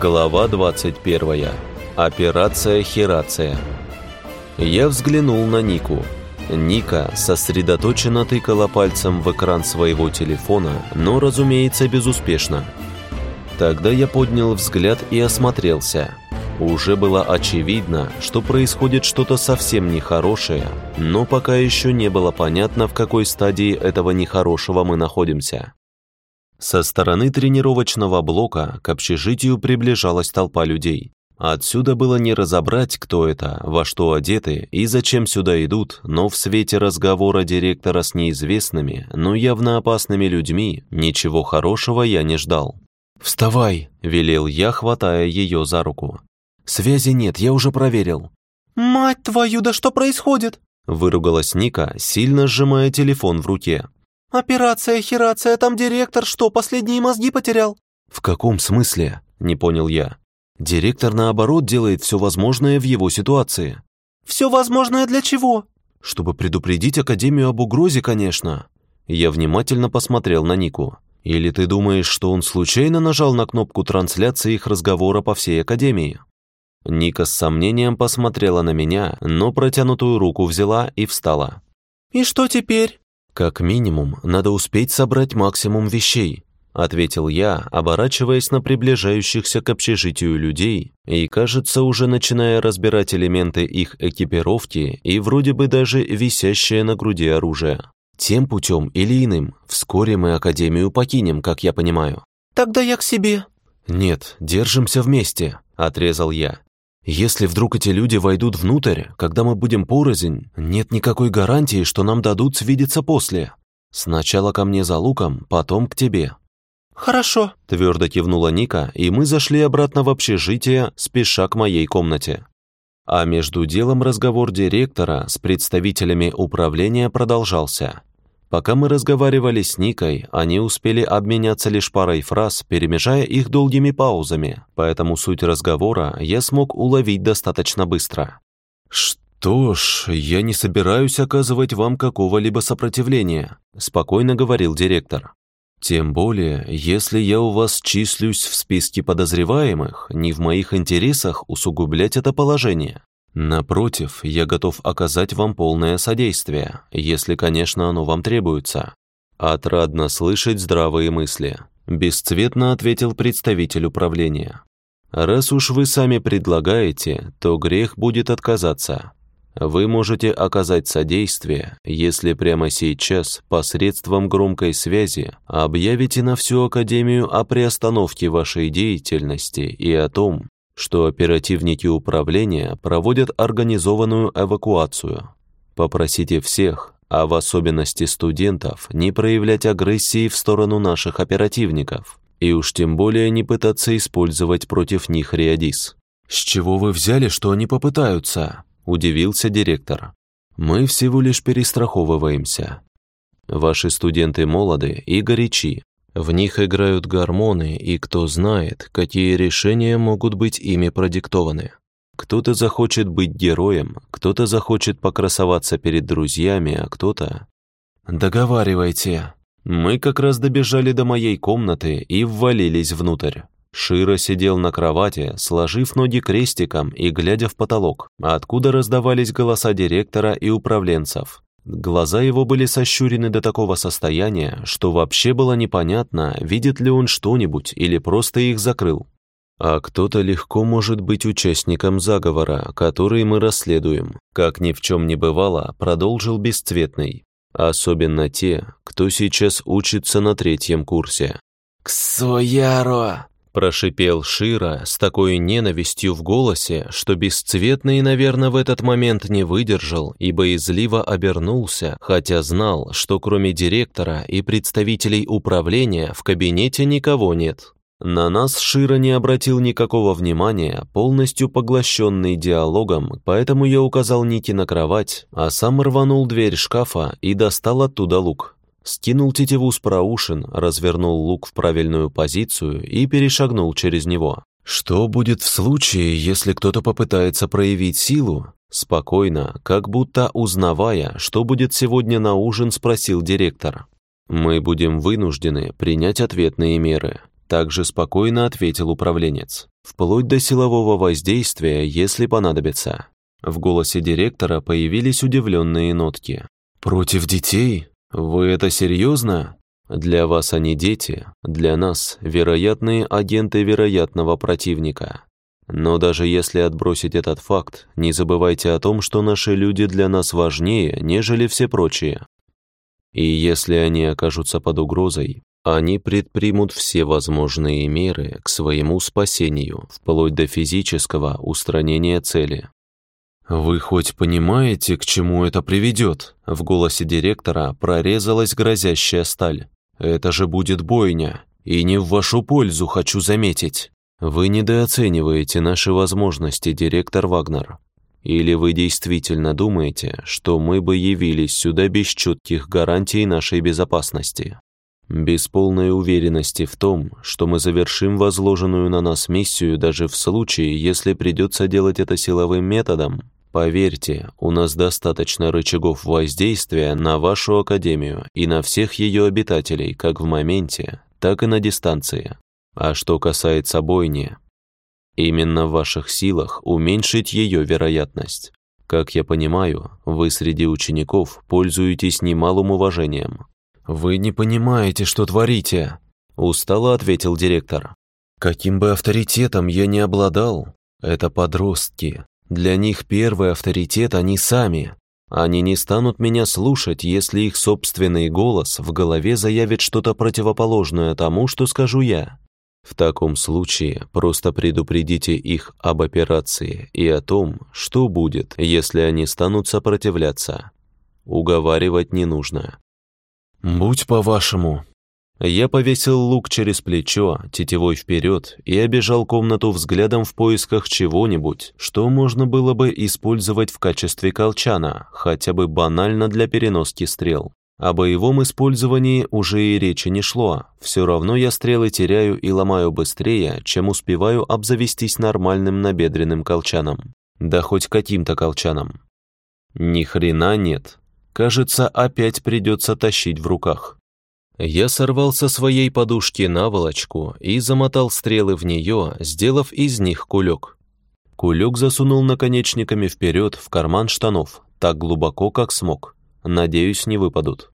Глава 21. Операция Херация. Я взглянул на Нику. Ника сосредоточенно тыкала пальцем в экран своего телефона, но, разумеется, безуспешно. Тогда я поднял взгляд и осмотрелся. Уже было очевидно, что происходит что-то совсем нехорошее, но пока еще не было понятно, в какой стадии этого нехорошего мы находимся. Со стороны тренировочного блока к общежитию приближалась толпа людей. Отсюда было не разобрать, кто это, во что одеты и зачем сюда идут, но в свете разговора директора с неизвестными, но явно опасными людьми, ничего хорошего я не ждал. «Вставай!» – велел я, хватая ее за руку. «Связи нет, я уже проверил». «Мать твою, да что происходит?» – выругалась Ника, сильно сжимая телефон в руке. «Операция, херация, там директор что, последние мозги потерял?» «В каком смысле?» – не понял я. «Директор, наоборот, делает все возможное в его ситуации». «Все возможное для чего?» «Чтобы предупредить Академию об угрозе, конечно». Я внимательно посмотрел на Нику. «Или ты думаешь, что он случайно нажал на кнопку трансляции их разговора по всей Академии?» Ника с сомнением посмотрела на меня, но протянутую руку взяла и встала. «И что теперь?» «Как минимум, надо успеть собрать максимум вещей», ответил я, оборачиваясь на приближающихся к общежитию людей и, кажется, уже начиная разбирать элементы их экипировки и вроде бы даже висящее на груди оружие. Тем путем или иным, вскоре мы Академию покинем, как я понимаю. «Тогда я к себе». «Нет, держимся вместе», — отрезал я. Если вдруг эти люди войдут внутрь, когда мы будем порознь, нет никакой гарантии, что нам дадут свидеться после. Сначала ко мне за луком, потом к тебе». «Хорошо», — твердо кивнула Ника, и мы зашли обратно в общежитие, спеша к моей комнате. А между делом разговор директора с представителями управления продолжался. Пока мы разговаривали с Никой, они успели обменяться лишь парой фраз, перемежая их долгими паузами, поэтому суть разговора я смог уловить достаточно быстро. «Что ж, я не собираюсь оказывать вам какого-либо сопротивления», спокойно говорил директор. «Тем более, если я у вас числюсь в списке подозреваемых, не в моих интересах усугублять это положение. Напротив, я готов оказать вам полное содействие, если, конечно, оно вам требуется. Отрадно слышать здравые мысли, бесцветно ответил представитель управления. Раз уж вы сами предлагаете, то грех будет отказаться. Вы можете оказать содействие, если прямо сейчас посредством громкой связи объявите на всю Академию о приостановке вашей деятельности и о том, что оперативники управления проводят организованную эвакуацию. Попросите всех, а в особенности студентов, не проявлять агрессии в сторону наших оперативников, и уж тем более не пытаться использовать против них Риадис. «С чего вы взяли, что они попытаются?» – удивился директор. «Мы всего лишь перестраховываемся. Ваши студенты молоды и горячи, в них играют гормоны, и кто знает, какие решения могут быть ими продиктованы. Кто-то захочет быть героем, кто-то захочет покрасоваться перед друзьями, а кто-то... «Договаривайте». Мы как раз добежали до моей комнаты и ввалились внутрь. Широ сидел на кровати, сложив ноги крестиком и глядя в потолок, откуда раздавались голоса директора и управленцев. Глаза его были сощурены до такого состояния, что вообще было непонятно, видит ли он что-нибудь или просто их закрыл. А кто-то легко может быть участником заговора, который мы расследуем. Как ни в чем не бывало, продолжил Бесцветный. Особенно те, кто сейчас учится на третьем курсе. «Ксояро!» Прошипел Шира с такой ненавистью в голосе, что бесцветный, наверное, в этот момент не выдержал и боязливо обернулся, хотя знал, что кроме директора и представителей управления в кабинете никого нет. На нас Шира не обратил никакого внимания, полностью поглощенный диалогом, поэтому я указал Ники на кровать, а сам рванул дверь шкафа и достал оттуда лук скинул тетиву с проушин, развернул лук в правильную позицию и перешагнул через него. «Что будет в случае, если кто-то попытается проявить силу?» Спокойно, как будто узнавая, что будет сегодня на ужин, спросил директор. «Мы будем вынуждены принять ответные меры», также спокойно ответил управленец. вплоть до силового воздействия, если понадобится. В голосе директора появились удивленные нотки. «Против детей? Вы это серьезно? Для вас они дети, для нас – вероятные агенты вероятного противника. Но даже если отбросить этот факт, не забывайте о том, что наши люди для нас важнее, нежели все прочие. И если они окажутся под угрозой, они предпримут все возможные меры к своему спасению, вплоть до физического устранения цели. «Вы хоть понимаете, к чему это приведет?» В голосе директора прорезалась грозящая сталь. «Это же будет бойня, и не в вашу пользу, хочу заметить. Вы недооцениваете наши возможности, директор Вагнер. Или вы действительно думаете, что мы бы явились сюда без четких гарантий нашей безопасности? Без полной уверенности в том, что мы завершим возложенную на нас миссию даже в случае, если придется делать это силовым методом? Поверьте, у нас достаточно рычагов воздействия на вашу Академию и на всех ее обитателей как в моменте, так и на дистанции. А что касается бойни, именно в ваших силах уменьшить ее вероятность. Как я понимаю, вы среди учеников пользуетесь немалым уважением. «Вы не понимаете, что творите», – устало ответил директор. «Каким бы авторитетом я ни обладал, это подростки, для них первый авторитет они сами. Они не станут меня слушать, если их собственный голос в голове заявит что-то противоположное тому, что скажу я. В таком случае просто предупредите их об операции и о том, что будет, если они станут сопротивляться. Уговаривать не нужно. «Будь по-вашему», я повесил лук через плечо, тетевой вперед, и обежал комнату взглядом в поисках чего-нибудь, что можно было бы использовать в качестве колчана, хотя бы банально для переноски стрел. О боевом использовании уже и речи не шло, все равно я стрелы теряю и ломаю быстрее, чем успеваю обзавестись нормальным набедренным колчаном. Да хоть каким-то колчаном. Ни хрена нет. Кажется, опять придется тащить в руках. Я сорвал со своей подушки наволочку и замотал стрелы в нее, сделав из них кулек. Кулек засунул наконечниками вперед в карман штанов, так глубоко, как смог. Надеюсь, не выпадут.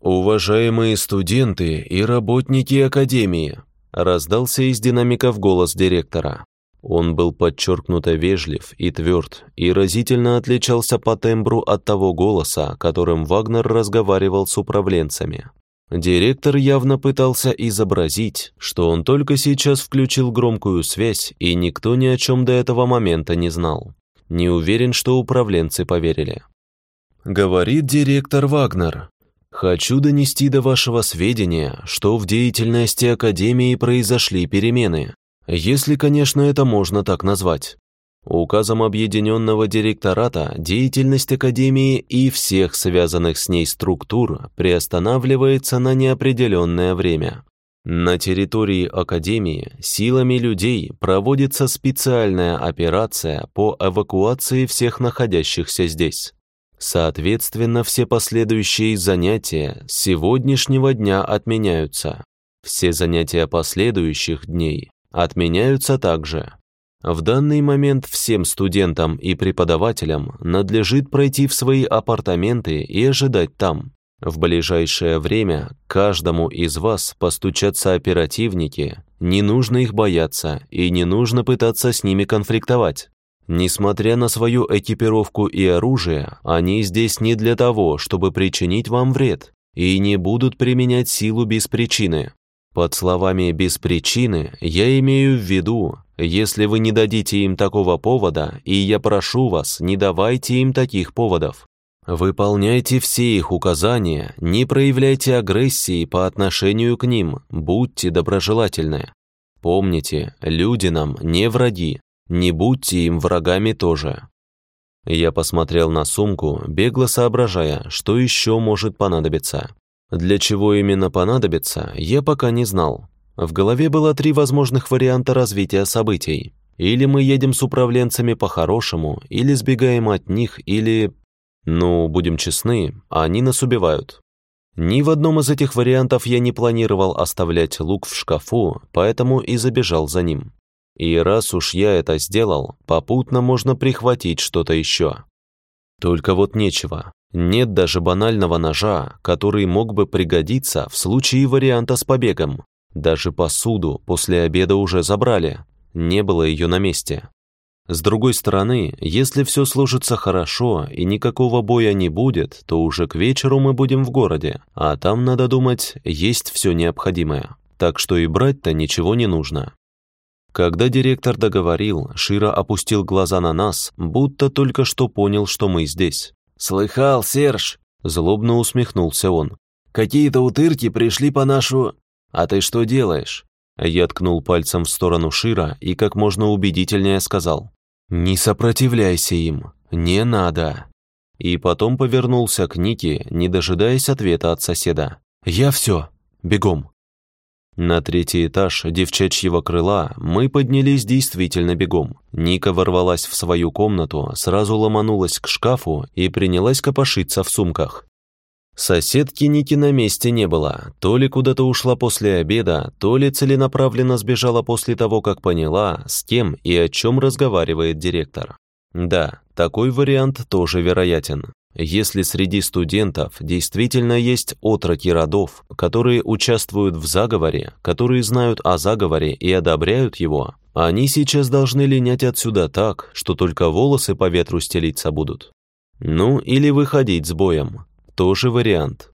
«Уважаемые студенты и работники Академии!» раздался из динамиков голос директора. Он был подчеркнуто вежлив и тверд, и разительно отличался по тембру от того голоса, которым Вагнер разговаривал с управленцами. Директор явно пытался изобразить, что он только сейчас включил громкую связь, и никто ни о чем до этого момента не знал. Не уверен, что управленцы поверили. Говорит директор Вагнер. Хочу донести до вашего сведения, что в деятельности Академии произошли перемены, если, конечно, это можно так назвать. Указом Объединенного директората деятельность Академии и всех связанных с ней структур приостанавливается на неопределенное время. На территории Академии силами людей проводится специальная операция по эвакуации всех находящихся здесь. Соответственно, все последующие занятия с сегодняшнего дня отменяются. Все занятия последующих дней отменяются также. В данный момент всем студентам и преподавателям надлежит пройти в свои апартаменты и ожидать там. В ближайшее время каждому из вас постучатся оперативники, не нужно их бояться и не нужно пытаться с ними конфликтовать. Несмотря на свою экипировку и оружие, они здесь не для того, чтобы причинить вам вред, и не будут применять силу без причины. Под словами «без причины» я имею в виду, если вы не дадите им такого повода, и я прошу вас, не давайте им таких поводов. Выполняйте все их указания, не проявляйте агрессии по отношению к ним, будьте доброжелательны. Помните, люди нам не враги, не будьте им врагами тоже. Я посмотрел на сумку, бегло соображая, что еще может понадобиться. Для чего именно понадобится, я пока не знал. В голове было три возможных варианта развития событий. Или мы едем с управленцами по-хорошему, или сбегаем от них, или... Ну, будем честны, они нас убивают. Ни в одном из этих вариантов я не планировал оставлять лук в шкафу, поэтому и забежал за ним. И раз уж я это сделал, попутно можно прихватить что-то еще. Только вот нечего. Нет даже банального ножа, который мог бы пригодиться в случае варианта с побегом. Даже посуду после обеда уже забрали. Не было ее на месте. С другой стороны, если все сложится хорошо и никакого боя не будет, то уже к вечеру мы будем в городе, а там, надо думать, есть все необходимое. Так что и брать-то ничего не нужно. Когда директор договорил, Шира опустил глаза на нас, будто только что понял, что мы здесь. «Слыхал, Серж?» – злобно усмехнулся он. «Какие-то утырки пришли по нашу... А ты что делаешь?» Я ткнул пальцем в сторону Шира и как можно убедительнее сказал. «Не сопротивляйся им, не надо». И потом повернулся к Нике, не дожидаясь ответа от соседа. «Я все, бегом». На третий этаж девчачьего крыла мы поднялись действительно бегом. Ника ворвалась в свою комнату, сразу ломанулась к шкафу и принялась копошиться в сумках. Соседки Ники на месте не было, то ли куда-то ушла после обеда, то ли целенаправленно сбежала после того, как поняла, с кем и о чем разговаривает директор. Да, такой вариант тоже вероятен. Если среди студентов действительно есть отроки родов, которые участвуют в заговоре, которые знают о заговоре и одобряют его, они сейчас должны линять отсюда так, что только волосы по ветру стелиться будут. Ну, или выходить с боем. Тоже вариант.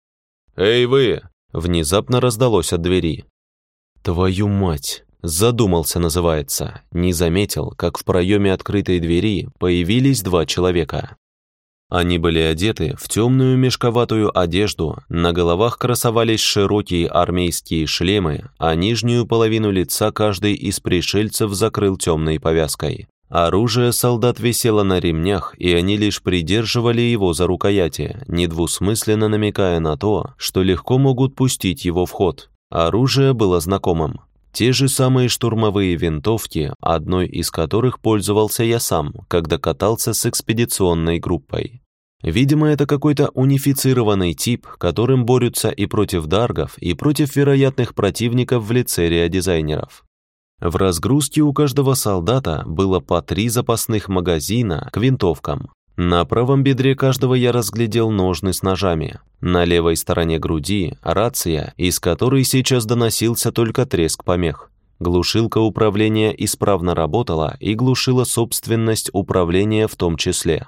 «Эй вы!» – внезапно раздалось от двери. «Твою мать!» Задумался, называется. Не заметил, как в проеме открытой двери появились два человека. Они были одеты в темную мешковатую одежду, на головах красовались широкие армейские шлемы, а нижнюю половину лица каждый из пришельцев закрыл темной повязкой. Оружие солдат висело на ремнях, и они лишь придерживали его за рукояти, недвусмысленно намекая на то, что легко могут пустить его в ход. Оружие было знакомым. Те же самые штурмовые винтовки, одной из которых пользовался я сам, когда катался с экспедиционной группой. Видимо, это какой-то унифицированный тип, которым борются и против даргов, и против вероятных противников в лице реодизайнеров. В разгрузке у каждого солдата было по три запасных магазина к винтовкам. На правом бедре каждого я разглядел ножны с ножами. На левой стороне груди – рация, из которой сейчас доносился только треск помех. Глушилка управления исправно работала и глушила собственность управления в том числе.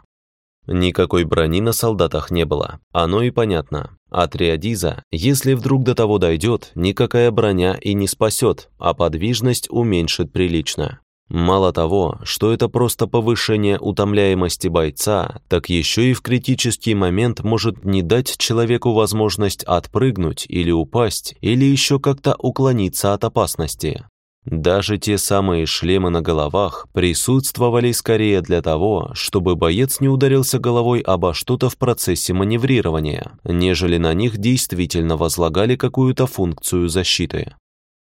Никакой брони на солдатах не было, оно и понятно. От Риадиза, если вдруг до того дойдет, никакая броня и не спасет, а подвижность уменьшит прилично. Мало того, что это просто повышение утомляемости бойца, так еще и в критический момент может не дать человеку возможность отпрыгнуть или упасть, или еще как-то уклониться от опасности. Даже те самые шлемы на головах присутствовали скорее для того, чтобы боец не ударился головой обо что-то в процессе маневрирования, нежели на них действительно возлагали какую-то функцию защиты.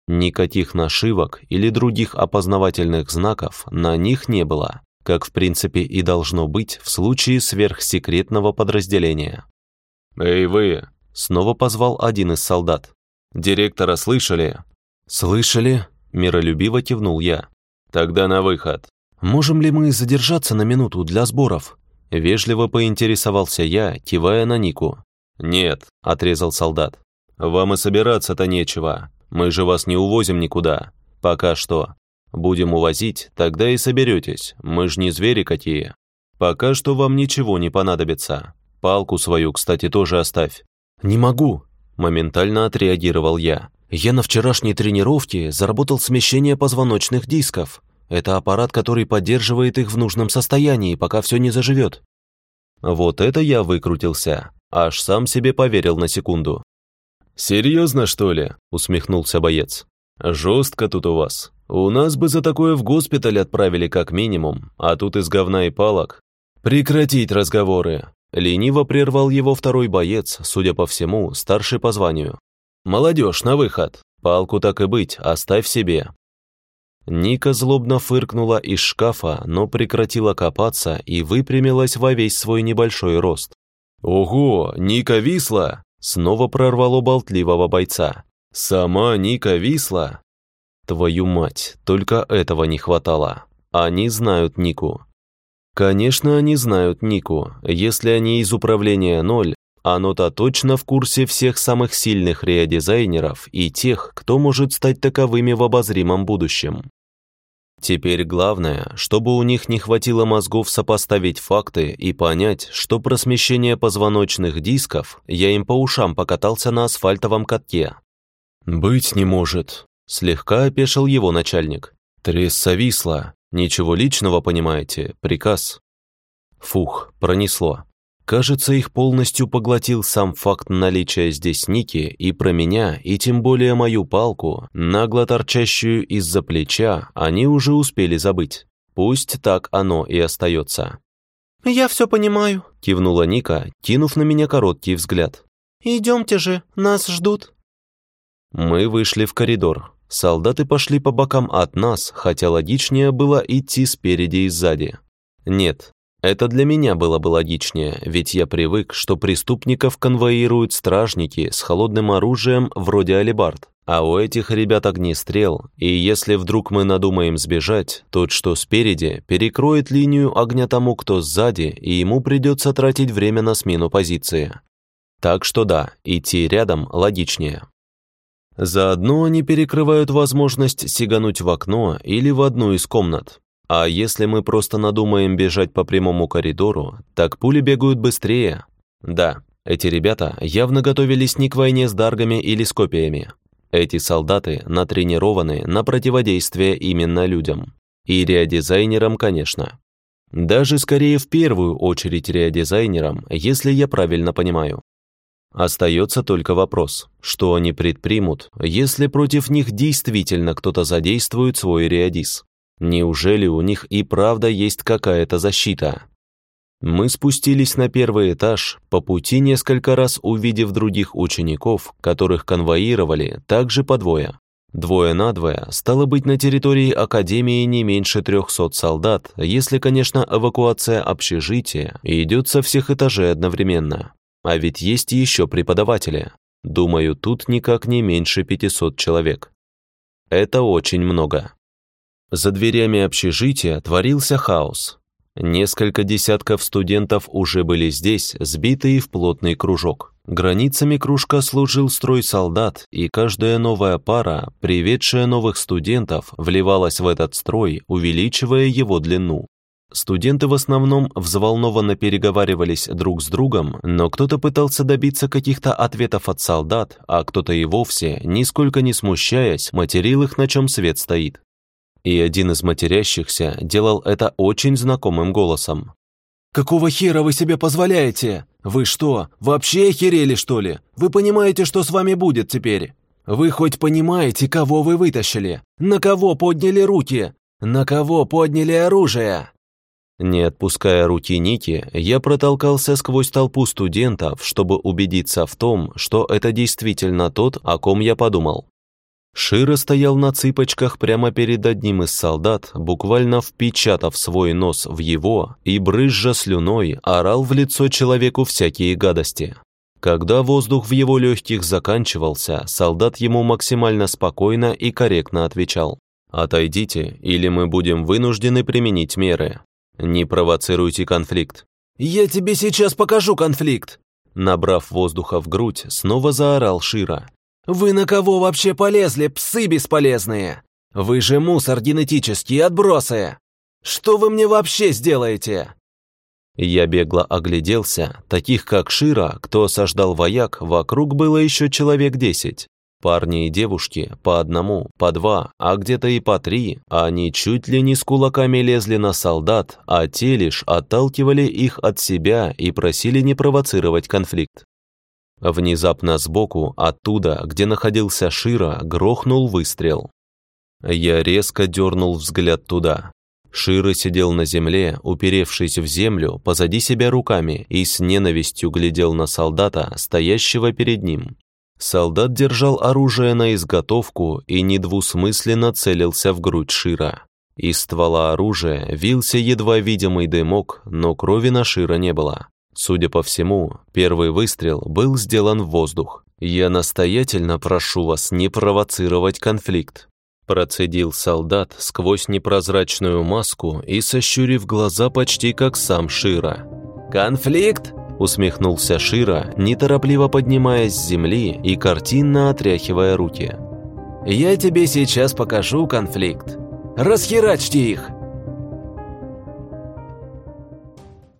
Никаких нашивок или других опознавательных знаков на них не было, как в принципе и должно быть в случае сверхсекретного подразделения. «Эй вы!» — снова позвал один из солдат. «Директора слышали?» «Слышали?» — миролюбиво кивнул я. «Тогда на выход». «Можем ли мы задержаться на минуту для сборов?» Вежливо поинтересовался я, кивая на Нику. «Нет», — отрезал солдат. «Вам и собираться-то нечего. Мы же вас не увозим никуда. Пока что. Будем увозить, тогда и соберетесь. Мы ж не звери какие. Пока что вам ничего не понадобится. Палку свою, кстати, тоже оставь». «Не могу», – моментально отреагировал я. «Я на вчерашней тренировке заработал смещение позвоночных дисков. Это аппарат, который поддерживает их в нужном состоянии, пока все не заживет». Вот это я выкрутился. Аж сам себе поверил на секунду. «Серьезно, что ли?» – усмехнулся боец. «Жестко тут у вас. У нас бы за такое в госпиталь отправили как минимум, а тут из говна и палок. Прекратить разговоры!» Лениво прервал его второй боец, судя по всему, старший по званию. «Молодежь, на выход! Палку так и быть, оставь себе!» Ника злобно фыркнула из шкафа, но прекратила копаться и выпрямилась во весь свой небольшой рост. «Ого, Ника висла!» Снова прорвало болтливого бойца. «Сама Ника Висла?» Твою мать, только этого не хватало. Они знают Нику. Конечно, они знают Нику. Если они из управления ноль, оно-то точно в курсе всех самых сильных реодизайнеров и тех, кто может стать таковыми в обозримом будущем. Теперь главное, чтобы у них не хватило мозгов сопоставить факты и понять, что про смещение позвоночных дисков я им по ушам покатался на асфальтовом катке. «Быть не может», — слегка опешил его начальник. «Тресса висла. Ничего личного, понимаете, приказ». Фух, пронесло. Кажется, их полностью поглотил сам факт наличия здесь Ники и про меня, и тем более мою палку, нагло торчащую из-за плеча, они уже успели забыть. Пусть так оно и остается. «Я все понимаю», — кивнула Ника, кинув на меня короткий взгляд. «Идемте же, нас ждут». Мы вышли в коридор. Солдаты пошли по бокам от нас, хотя логичнее было идти спереди и сзади. Нет, это для меня было бы логичнее, ведь я привык, что преступников конвоируют стражники с холодным оружием вроде алибард. А у этих ребят огнестрел, и если вдруг мы надумаем сбежать, тот, что спереди, перекроет линию огня тому, кто сзади, и ему придется тратить время на смену позиции. Так что да, идти рядом логичнее. Заодно они перекрывают возможность сигануть в окно или в одну из комнат, а если мы просто надумаем бежать по прямому коридору, так пули бегают быстрее. Да, эти ребята явно готовились не к войне с даргами или с копиями. Эти солдаты натренированы на противодействие именно людям. И реодизайнерам, конечно. Даже скорее в первую очередь реодизайнерам, если я правильно понимаю. Остается только вопрос, что они предпримут, если против них действительно кто-то задействует свой реодиз. Неужели у них и правда есть какая-то защита? Мы спустились на первый этаж, по пути несколько раз увидев других учеников, которых конвоировали также по двое. Двое на двое, стало быть, на территории Академии не меньше трехсот солдат, если, конечно, эвакуация общежития идет со всех этажей одновременно. А ведь есть еще преподаватели. Думаю, тут никак не меньше 500 человек. Это очень много. За дверями общежития творился хаос. Несколько десятков студентов уже были здесь, сбитые в плотный кружок. Границами кружка служил строй солдат, и каждая новая пара, приведшая новых студентов, вливалась в этот строй, увеличивая его длину. Студенты в основном взволнованно переговаривались друг с другом, но кто-то пытался добиться каких-то ответов от солдат, а кто-то и вовсе, нисколько не смущаясь, материл их, на чем свет стоит и один из матерящихся делал это очень знакомым голосом. «Какого хера вы себе позволяете? Вы что, вообще охерели, что ли? Вы понимаете, что с вами будет теперь? Вы хоть понимаете, кого вы вытащили? На кого подняли руки? На кого подняли оружие?» Не отпуская руки Ники, я протолкался сквозь толпу студентов, чтобы убедиться в том, что это действительно тот, о ком я подумал. Широ стоял на цыпочках прямо перед одним из солдат, буквально впечатав свой нос в его и, брызжа слюной, орал в лицо человеку всякие гадости. Когда воздух в его легких заканчивался, солдат ему максимально спокойно и корректно отвечал. «Отойдите, или мы будем вынуждены применить меры. Не провоцируйте конфликт». «Я тебе сейчас покажу конфликт!» Набрав воздуха в грудь, снова заорал Шира. Вы на кого вообще полезли, псы бесполезные? Вы же мусор генетический, отбросы! Что вы мне вообще сделаете?» Я бегло огляделся, таких как Шира, кто осаждал вояк, вокруг было еще человек десять. Парни и девушки по одному, по два, а где-то и по три, они чуть ли не с кулаками лезли на солдат, а те лишь отталкивали их от себя и просили не провоцировать конфликт. Внезапно сбоку, оттуда, где находился Шира, грохнул выстрел. Я резко дернул взгляд туда. Шира сидел на земле, уперевшись в землю, позади себя руками и с ненавистью глядел на солдата, стоящего перед ним. Солдат держал оружие на изготовку и недвусмысленно целился в грудь Шира. Из ствола оружия вился едва видимый дымок, но крови на Шира не было. Судя по всему, первый выстрел был сделан в воздух. Я настоятельно прошу вас не провоцировать конфликт. Процедил солдат сквозь непрозрачную маску и сощурив глаза почти как сам Шира. «Конфликт?» – усмехнулся Шира, неторопливо поднимаясь с земли и картинно отряхивая руки. «Я тебе сейчас покажу конфликт. Расхерачьте их!»